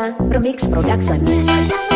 Media Productions.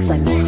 Productions.